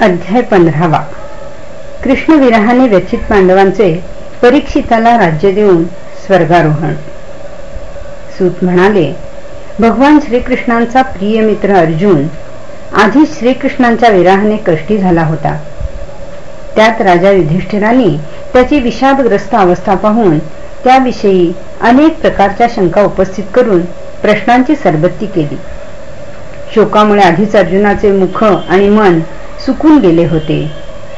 अध्याय पंधरावा. कृष्णविराहाने व्यथित पांडवांचे परीक्षिताला राज्य देऊन स्वर्गारोहण. सूत म्हणाले भगवान श्रीकृष्णांचा प्रिय मित्र अर्जुन आधीच श्रीकृष्णांच्या विराहाने कष्टी झाला होता. त्यात राजा युधिष्ठिरांनी त्याची विषादग्रस्त अवस्था पाहून त्याविषयी अनेक प्रकारच्या शंका उपस्थित करून प्रश्नांची सरबत्ती केली. शोकामुळे आधीच अर्जुनाचे मुख आणि मन सुकून गेले होते.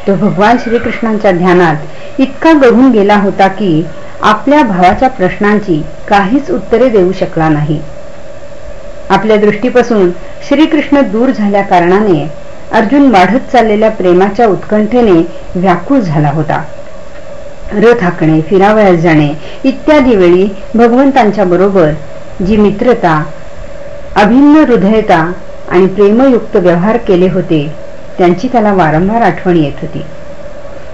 तो भगवान श्रीकृष्णांच्या ध्यानात इतका गढून गेला होता की आपल्या भावाच्या प्रश्नांची काहीच उत्तरे देऊ शकला नाही. आपल्या दृष्टीपासून श्रीकृष्ण दूर झाल्या कारणाने अर्जुन वाढत चाललेल्या प्रेमाच्या उत्कंठेने व्याकुळ झाला होता. रथ हाकणे फिरावयास जाणे इत्यादी वेळी भगवंतांच्या बरोबर जी मित्रता अभिन्न हृदयता आणि प्रेमयुक्त व्यवहार केले होते त्यांची त्याला वारंवार आठवण येत होती.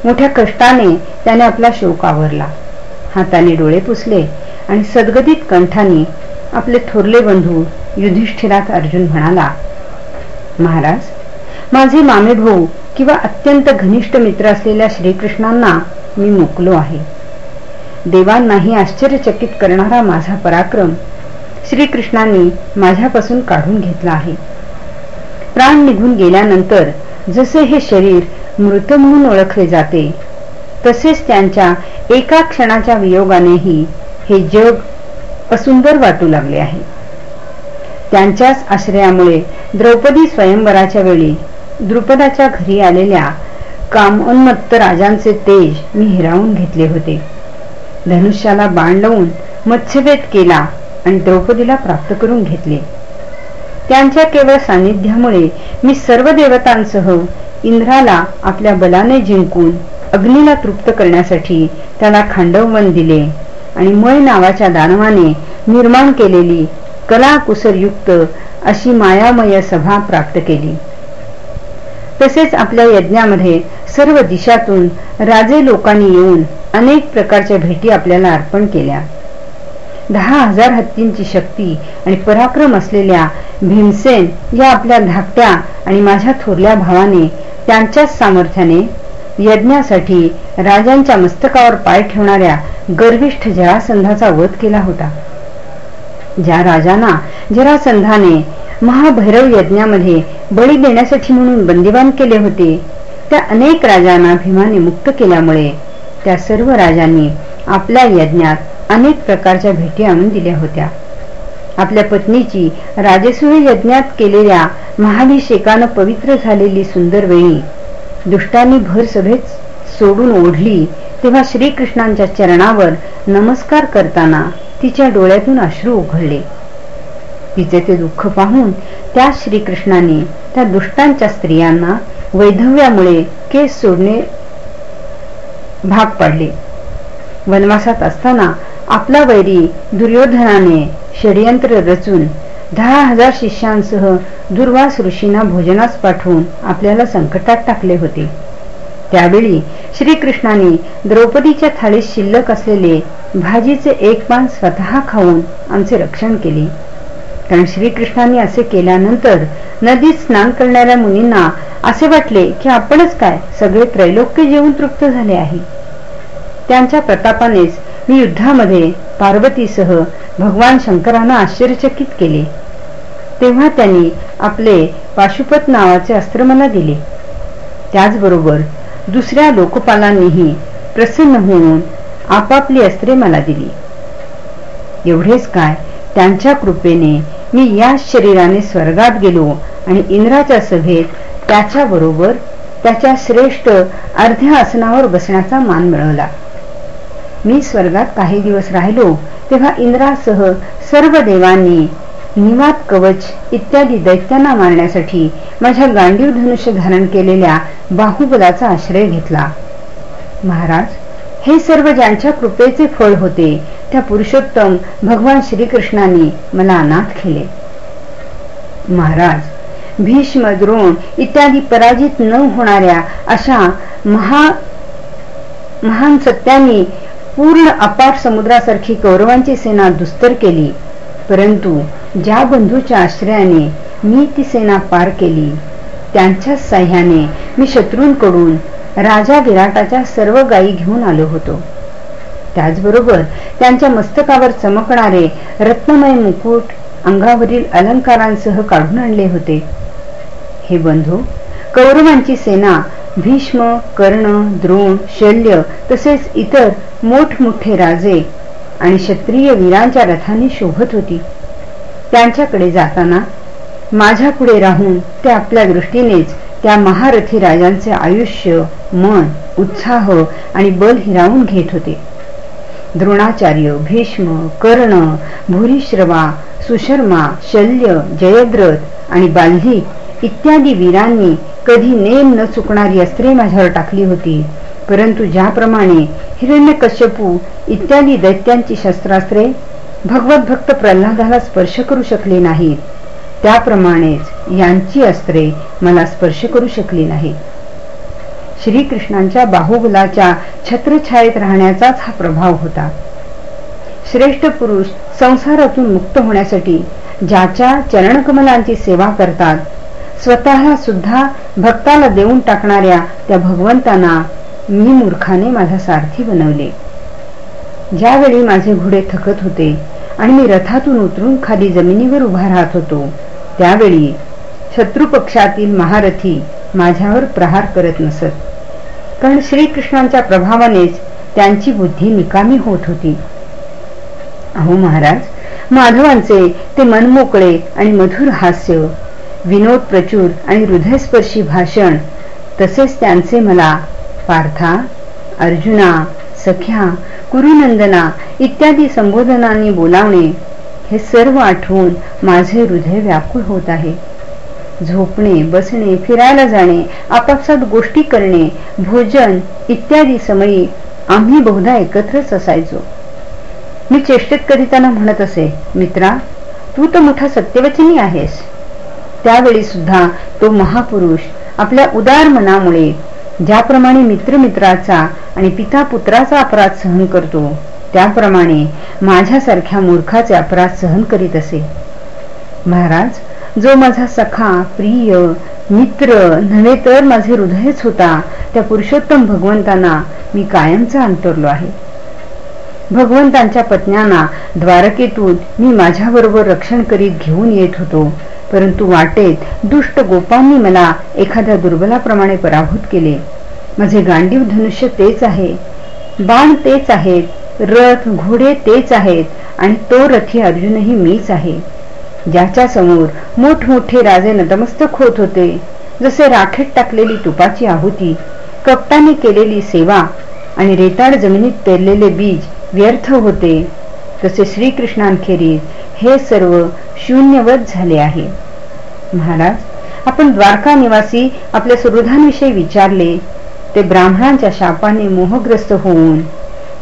मोठ्या कष्टाने त्याने आपला शोक आवरला. हाताने डोळे पुसले आणि सदगदित कंठाने आपले थोरले बंधू युधिष्ठिरात अर्जुन म्हणाला महाराज माझे मामे भाऊ किंवा अत्यंत घनिष्ठ मित्र असलेल्या श्रीकृष्णांना मी मुकलो आहे. देवांनाही आश्चर्यचकित करणारा माझा पराक्रम श्रीकृष्णांनी माझ्यापासून काढून घेतला आहे. प्राण निघून गेल्यानंतर जसे हे शरीर मृत म्हणून ओळखले जाते तसेच त्यांच्या एका क्षणाच्या वियोगानेही हे जग असुंदर वाटू लागले आहे. त्यांच्याच आश्रयामुळे द्रौपदी स्वयंवराच्या वेळी द्रुपदाच्या घरी आलेल्या कामोन्मत्त राजांचे तेज मी हिरावून घेतले होते. धनुष्याला बाण लावून मत्स्यभेद केला आणि द्रौपदीला प्राप्त करून घेतले. त्यांच्या केवळ सानिध्यामुळे मी सर्व देवतांसह इंद्राला आपल्या बलाने जिंकून अग्नीला तृप्त करण्यासाठी त्याला खांडववन दिले. आणि मय नावाच्या दानवाने निर्माण केलेली कला कुसरयुक्त अशी मायामय सभा प्राप्त केली. तसेच आपल्या यज्ञामध्ये सर्व दिशातून राजे लोकांनी येऊन अनेक प्रकारच्या भेटी आपल्याला अर्पण केल्या. दहा हजार हत्तींची शक्ती आणि पराक्रम असलेल्या भीमसेन या आपल्या धाकट्या आणि माझ्या थोरल्या भावाने त्यांच्याच सामर्थ्याने यज्ञासाठी राजांच्या मस्तकावर पाय ठेवणाऱ्या गर्विष्ठ जरासंधाचा वध केला होता. ज्या राजांना जरासंधाने महाभैरव यज्ञामध्ये बळी देण्यासाठी म्हणून बंदिवान केले होते त्या अनेक राजांना भीमाने मुक्त केल्यामुळे त्या सर्व राजांनी आपल्या यज्ञात अनेक प्रकारच्या भेटी आणून दिल्या होत्या. आपल्या पत्नीची राजसूय यज्ञात केलेल्या महाभिषेकानं पवित्र झालेली सुंदर वेळी दुष्टांनी भर सभेत सोडून ओढली तेव्हा श्रीकृष्णांच्या चरणावर नमस्कार करताना तिच्या डोळ्यातून अश्रू उघडले. तिचे ते दुःख पाहून त्या श्रीकृष्णाने त्या दुष्टांच्या स्त्रियांना वैधव्यामुळे केस सोडणे भाग पडले. वनवासात असताना आपला वैरी दुर्योधनाने षडयंत्र रचून दहा हजार शिष्यांसह दुर्वास ऋषींना भोजनास पाठवून आपल्याला संकटात टाकले होते. त्यावेळी श्रीकृष्णाने द्रौपदीच्या थाळीत शिल्लक असलेले भाजीचे एक पान स्वतः खाऊन आमचे रक्षण केले. कारण श्रीकृष्णाने असे केल्यानंतर नदीत स्नान करणाऱ्या मुनींना असे वाटले की आपणच काय सगळे त्रैलोक्य जेवून तृप्त झाले आहे. त्यांच्या प्रतापानेच मी युद्धामध्ये पार्वतीसह भगवान शंकरांना आश्चर्यचकित केले. तेव्हा त्यांनी आपले पाशुपत नावाचे अस्त्र मला दिले. त्याचबरोबर दुसऱ्या लोकपालांनीही प्रसन्न होऊन आपापली अस्त्रे मला दिली. एवढेच काय त्यांच्या कृपेने मी या शरीराने स्वर्गात गेलो आणि इंद्राच्या सभेत त्याच्याबरोबर त्याच्या श्रेष्ठ अर्ध्या आसनावर बसण्याचा मान मिळवला. मी स्वर्गात काही दिवस राहिलो तेव्हा इंद्रासह सर्व देवांनी निवात कवच इत्यादी दैत्यांना मारण्यासाठी माझ्या गांडीव धनुष्य धारण केलेल्या बाहुबलाचा आश्रय घेतला. महाराज हे सर्व ज्यांच्या कृपेचे फळ होते त्या पुरुषोत्तम भगवान श्रीकृष्णाने मला अनाथ केले. महाराज भीष्म द्रोण इत्यादी पराजित न होणाऱ्या अशा महा महान सत्यांनी पूर्ण अपाट समुद्रासारखी कौरवांची सेना दुस्तर केली. परंतु ज्या बंधूच्या आश्रयाने मी ती सेना पार केली त्यांच्याच साह्याने मी शत्रूंकडून राजा विराटाच्या सर्व गायी घेऊन आलो होतो. त्याचबरोबर त्यांच्या मस्तकावर चमकणारे रत्नमय मुकुट अंगावरील अलंकारांसह काढून आणले होते. हे बंधू कौरवांची सेना भीष्म कर्ण द्रोण शल्य तसेच इतर मोठमोठे राजे आणि क्षत्रिय वीरांच्या रथांनी शोभत होती. त्यांच्याकडे जाताना माझ्या पुढे राहून ते आपल्या दृष्टीनेच त्या महारथी राजांचे आयुष्य मन उत्साह आणि बल हिरावून घेत होते. द्रोणाचार्य भीष्म कर्ण भूरिश्रवा सुशर्मा शल्य जयद्रथ आणि बाल्ही इत्यादी वीरांनी कधी नेम न चुकणारी अस्त्रे माझ्यावर टाकली होती. परंतु ज्याप्रमाणे हिरण्यकश्यपू इत्यादी दैत्यांची शस्त्रास्त्रे भगवत भक्त प्रल्हादाला स्पर्श करू शकले नाहीत त्याप्रमाणेच यांची अस्त्रे मला स्पर्श करू शकली नाही श्रीकृष्णांच्या बाहुबलाच्या छत्रछायेत राहण्याचाच हा प्रभाव होता. श्रेष्ठ पुरुष संसारातून मुक्त होण्यासाठी ज्याच्या चरणकमलांची सेवा करतात स्वतःला सुद्धा भक्ताला देऊन टाकणाऱ्या त्या भगवंतांना मी मूर्खाने माझा सारथी बनवले. ज्यावेळी माझे घोडे थकत होते आणि मी रथातून उतरून खाली जमिनीवर उभा राहत होतो त्यावेळी शत्रुपक्षातील महारथी माझ्यावर प्रहार करत नसत. कारण श्रीकृष्णांच्या प्रभावानेच त्यांची बुद्धी निकामी होत होती. अहो महाराज माधवांचे ते मनमोकळे आणि मधुर हास्य विनोद प्रचूर आणि हृदयस्पर्शी भाषण तसेच त्यांचे मला पार्था अर्जुना सख्या कुरुनंदना इत्यादी संबोधनांनी बोलावणे हे सर्व आठवून माझे हृदय व्याकुळ होत आहे. झोपणे बसणे फिरायला जाणे आपापसात गोष्टी करणे भोजन इत्यादी समयी आम्ही बहुधा एकत्रच असायचो. मी चेष्टेत कधी त्यांना म्हणत असे मित्रा तू तर मोठा सत्यवचनी आहेस. त्यावेळी सुद्धा तो महापुरुष आपल्या उदार मनामुळे ज्याप्रमाणे मित्र मित्राचा आणि पिता पुत्राचा अपराध सहन करतो त्याप्रमाणे माझ्यासारख्या मूर्खाचे अपराध सहन करीत असे. महाराज जो माझा सखा प्रिय मित्र नव्हे तर माझे हृदयच होता त्या पुरुषोत्तम भगवंतांना मी कायमचा अंतरलो आहे. भगवंतांच्या पत्न्यांना द्वारकेतून मी माझ्याबरोबर रक्षण करीत घेऊन येत होतो. परंतु वाटेत दुष्ट गोपांनी मला एखाद्या दुर्बलाप्रमाणे पराभूत केले. माझे गांडीव धनुष्य तेच आहे. बाण तेच आहेत. रथ घोडे तेच आहेत. आणि तो रथी अर्जुनही मीच आहे. ज्याच्या समोर मोठमोठे राजे नतमस्तक होत होते. जसे राखेत टाकलेली तुपाची आहुती कपटाने केलेली सेवा आणि रेताड जमिनीत पेरलेले बीज व्यर्थ होते तसे श्रीकृष्णांखेरीज हे सर्व शून्यवत झाले आहे. महाराज आपण द्वारका निवासी आपल्या सुहृदांविषयी विचारले ते ब्राह्मणांच्या शापाने मोहग्रस्त होऊन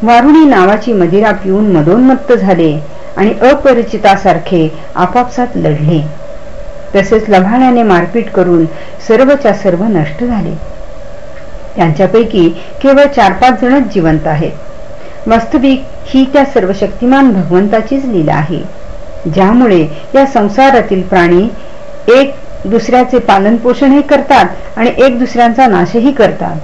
वारुणी नावाची मदिरा पिऊन मदोन्मत्त झाले आणि अपरिचितासारखे आपापसात लढले. तसेच लभाण्याने मारपीट करून सर्वच्या सर्व नष्ट झाले. त्यांच्यापैकी केवळ चार पाच जणच जिवंत आहेत. वास्तविक ही त्या सर्व शक्तिमान भगवंताचीच लीला आहे. ज्यामुळे या संसारातील प्राणी एक दुसऱ्याचे पालन पोषणही करतात आणि एक दुसऱ्यांचा नाशही करतात.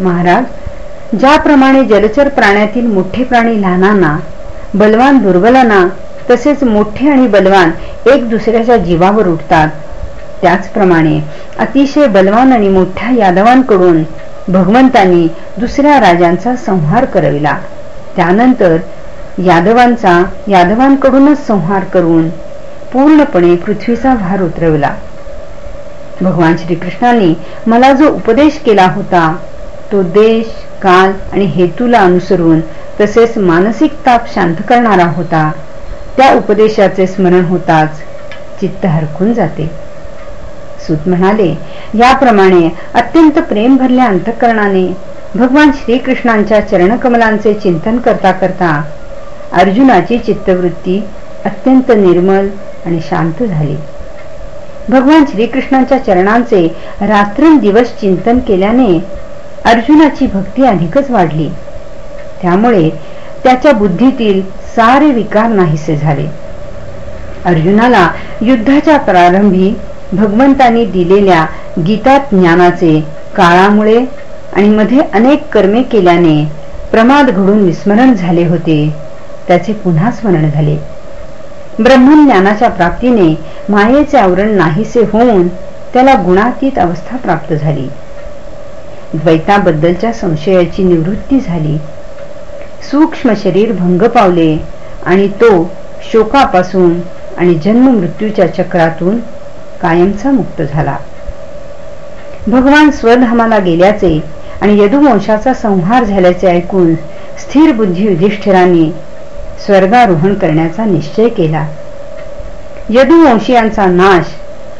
महाराज ज्याप्रमाणे जलचर प्राण्यातील मोठे प्राणी लहानांना बलवान दुर्बलांना तसेच मोठे आणि बलवान एक दुसऱ्याच्या जीवावर उठतात त्याचप्रमाणे अतिशय बलवान आणि मोठ्या यादवांकडून भगवंतांनी दुसऱ्या राजांचा संहार करविला. त्यानंतर यादवांचा यादवांकडूनच संहार करून पूर्णपणे पृथ्वीचा भार उतरवला. भगवान श्रीकृष्णांनी मला जो उपदेश केला होता तो देश काल आणि हेतूला अनुसरून तसेच मानसिक ताप शांत करणारा होता त्या उपदेशाचे स्मरण होताच चित्त हरकून जाते. सुत म्हणाले याप्रमाणे अत्यंत प्रेम भरल्या अंतकरणाने भगवान श्रीकृष्णांच्या चरणकमलांचे चिंतन करता करता अर्जुनाची चित्तवृत्ती अत्यंत निर्मल आणि शांत झाली. भगवान श्रीकृष्णांच्या चरणांचे रात्रंदिवस चिंतन केल्याने अर्जुनाची भक्ती अधिकच वाढली. त्यामुळे त्याच्या बुद्धीतील सारे विकार नाहीसे झाले. अर्जुनाला युद्धाच्या प्रारंभी भगवंतांनी दिलेल्या गीता ज्ञानाचे काळामुळे आणि मध्ये अनेक कर्मे केल्याने प्रमाद घडून विस्मरण झाले होते. त्याचे पुन्हा स्मरण झाले. ब्रह्मज्ञानाच्या प्राप्तीने मायेचे आवरण नाहीसे होऊन त्याला गुणातीत अवस्था प्राप्त झाली. द्वैताबद्दलच्या संशयाची निवृत्ती झाली. सूक्ष्म शरीर भंग पावले आणि तो शोकापासून आणि जन्म मृत्यूच्या चक्रातून कायमचा मुक्त झाला. भगवान स्वधामाला गेल्याचे आणि यदुवंशाचा संहार झाल्याचे ऐकून स्थिर बुद्धी युधिष्ठिरांनी स्वर्गारोहण करण्याचा निश्चय केला. यदुवंशीयांचा नाश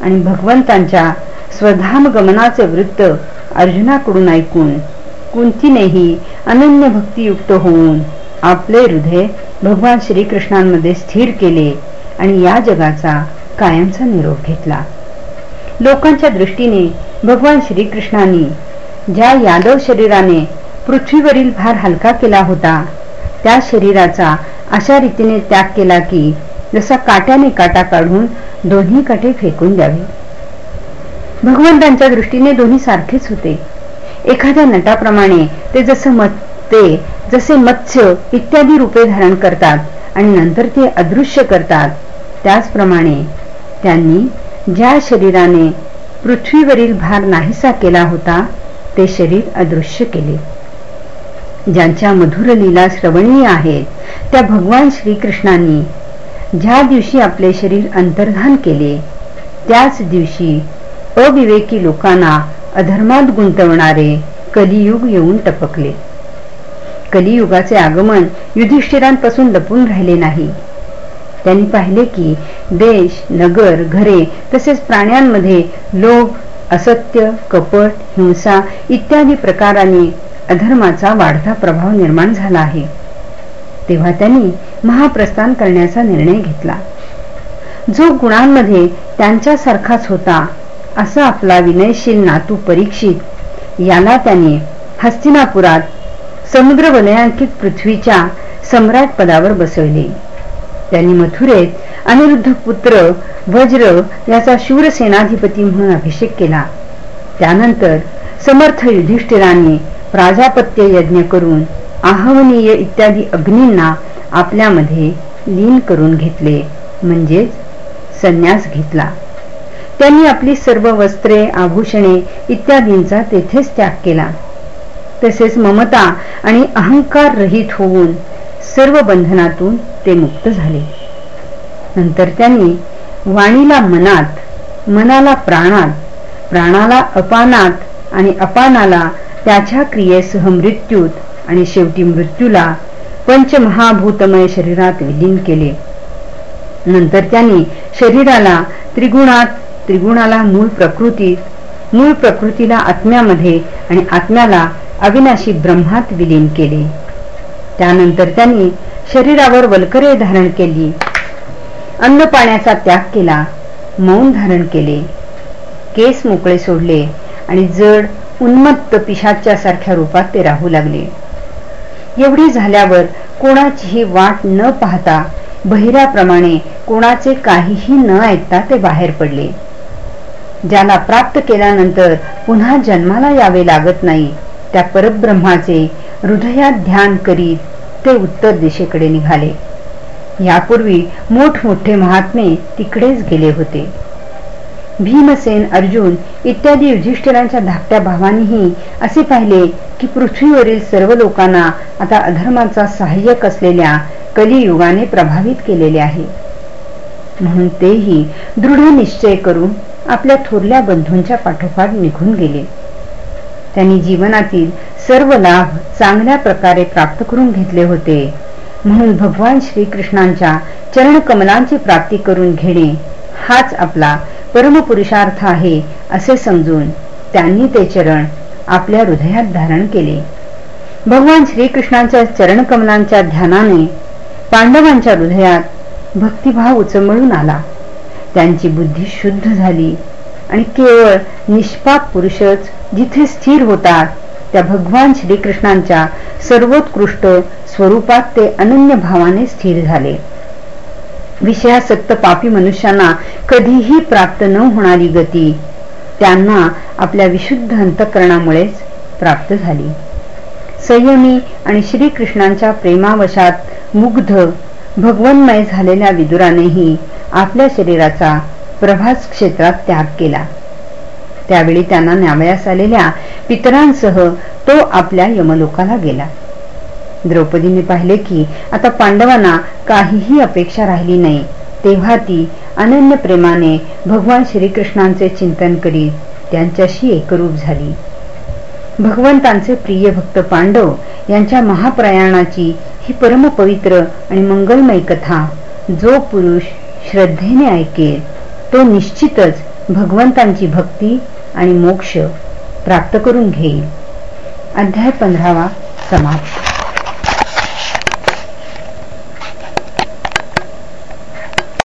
आणि भगवंतांच्या स्वधाम गमनाचे वृत्त अर्जुनाकडून ऐकून कुंतीनेही अनन्य भक्तियुक्त होऊन आपले हृदय भगवान श्रीकृष्णांमध्ये स्थिर केले आणि या जगाचा कायमचा निरोप घेतला. लोकांच्या दृष्टीने भगवान श्रीकृष्णांनी ज्या यादव शरीराने पृथ्वीवरील भार हलका केला होता त्या शरीराचा अशा रीतीने त्याग केला की जसा काट्याने काटा काढून दोन्ही काटे फेकून द्यावे. भगवंतांच्या दृष्टीने दोन्ही सारखेच होते. एखाद्या नटाप्रमाणे ते जसं मत ते जसे मत्स्य इत्यादी रूपे धारण करतात आणि नंतर ते अदृश्य करतात त्याचप्रमाणे त्यांनी ज्या शरीराने पृथ्वीवरील भार नाहीसा केला होता ते शरीर अदृश्य केले. ज्यांच्या मधुर लीला श्रवणीय आहेत त्या भगवान श्रीकृष्णांनी ज्या दिवशी आपले शरीर अंतर्धान केले त्याच दिवशी अविवेकी लोकांना अधर्मात गुंतवणारे कलियुग येऊन टपकले. कलियुगाचे आगमन युधिष्ठिरांपासून लपून राहिले नाही. त्यांनी पाहिले की देश नगर घरे तसेच प्राण्यांमध्ये लोभ असत्य कपट हिंसा इत्यादी प्रकाराने अधर्माचा वाढता प्रभाव निर्माण झाला आहे. तेव्हा त्यांनी महाप्रस्थान करण्याचा निर्णय घेतला. जो गुणांमध्ये त्यांच्यासारखाच होता असा आपला विनयशील नातू परीक्षित याला त्याने हस्तिनापुरात समुद्र वलयांकित पृथ्वीच्या सम्राट पदावर बसवले. त्यांनी मथुरेत अनिरुद्ध पुत्र वज्र याचा शूर सेनाधिपती म्हणून अभिषेक केला. त्यानंतर समर्थ युधिष्ठिरांनी प्राजापत्य यज्ञ करून आहवनीय इत्यादी अग्नींना आपल्यामध्ये लीन करून घेतले म्हणजेच संन्यास घेतला. त्यांनी आपली सर्व वस्त्रे आभूषणे इत्यादींचा तेथेच त्याग केला. तसेच ममता आणि अहंकार रहित होऊन सर्व बंधनातून ते मुक्त झाले. नंतर त्यांनी वाणीला मनात मनाला प्राणात प्राणाला अपानात आणि अपानाला त्याच्या क्रियेसह मृत्यूत आणि शेवटी मृत्यूला पंचमहाभूतमय शरीरात विलीन केले. नंतर त्यांनी शरीराला त्रिगुणात त्रिगुणाला मूळ प्रकृतीत मूळ प्रकृतीला आत्म्यामध्ये आणि आत्म्याला अविनाशी ब्रह्मात विलीन केले. त्यानंतर त्यांनी शरीरावर वलकरे धारण केली. अन्न पाण्याचा त्याग केला. मौन धारण केले. केस मोकळे सोडले आणि जड उन्मत्त पिशाच्या सारख्या रूपात ते राहू लागले. एवढी झाल्यावर कोणाचीही वाट न पाहता बहिऱ्याप्रमाणे कोणाचे काहीही न ऐकता ते बाहेर पडले. ज्याला प्राप्त केल्यानंतर पुन्हा जन्माला यावे लागत नाही त्या परब्रह्माचे हृदयात ध्यान करीत ते उत्तर दिशेकडे निघाले. यापूर्वी मोठमोठे महात्मे तिकडेच गेले होते. भीमसेन अर्जुन इत्यादी युधिष्ठिरांच्या धाकट्या भावांनीही असे पाहिले की पृथ्वीवरील सर्व लोकांना आता अधर्माचा सहाय्यक असलेल्या कलियुगाने प्रभावित केलेले आहे. म्हणून तेही दृढ निश्चय करून आपल्या थोरल्या बंधूंच्या पाठोपाठ निघून गेले. त्यांनी जीवनातील सर्व लाभ चांगल्या प्रकारे प्राप्त करून घेतले होते. म्हणून भगवान श्रीकृष्णांच्या चरणकमलांची प्राप्ती करून घेणे हाच आपला परमपुरुषार्थ आहे असे समजून त्यांनी ते चरण आपल्या हृदयात धारण केले. भगवान श्रीकृष्णांच्या चरणकमलांच्या ध्यानाने पांडवांच्या हृदयात भक्तिभाव उचंबळून आला. त्यांची बुद्धी शुद्ध झाली आणि केवळ निष्पाप पुरुषच जिथे स्थिर होतात त्या भगवान श्रीकृष्णांच्या सर्वोत्कृष्ट स्वरूपात ते अनन्य भावाने स्थिर झाले. विषयासक्त पापी मनुष्यांना कधीही प्राप्त न होणारी गती त्यांना आपल्या विशुद्ध अंतकरणामुळेच प्राप्त झाली. संयमी आणि श्रीकृष्णांच्या प्रेमावशात मुग्ध भगवन्मय झालेल्या विदुरानेही आपल्या शरीराचा प्रभास क्षेत्रात त्याग केला. त्यावेळी त्यांना न्यावयास आलेल्या पितरांसह तो आपल्या यमलोकाला गेला. द्रौपदीने पाहिले की आता पांडवांना काहीही अपेक्षा राहिली नाही. तेव्हा ती अनन्य प्रेमाने भगवान श्रीकृष्णांचे चिंतन करीत त्यांच्याशी एकरूप झाली. भगवंतांचे प्रिय भक्त पांडव यांच्या महाप्रयाणाची ही परमपवित्र आणि मंगलमय कथा जो पुरुष श्रद्धेने ऐकेल तो निश्चितच भगवंतांची भक्ती आणि मोक्ष प्राप्त करून घेईल. अध्याय पंधरावा समाप्त.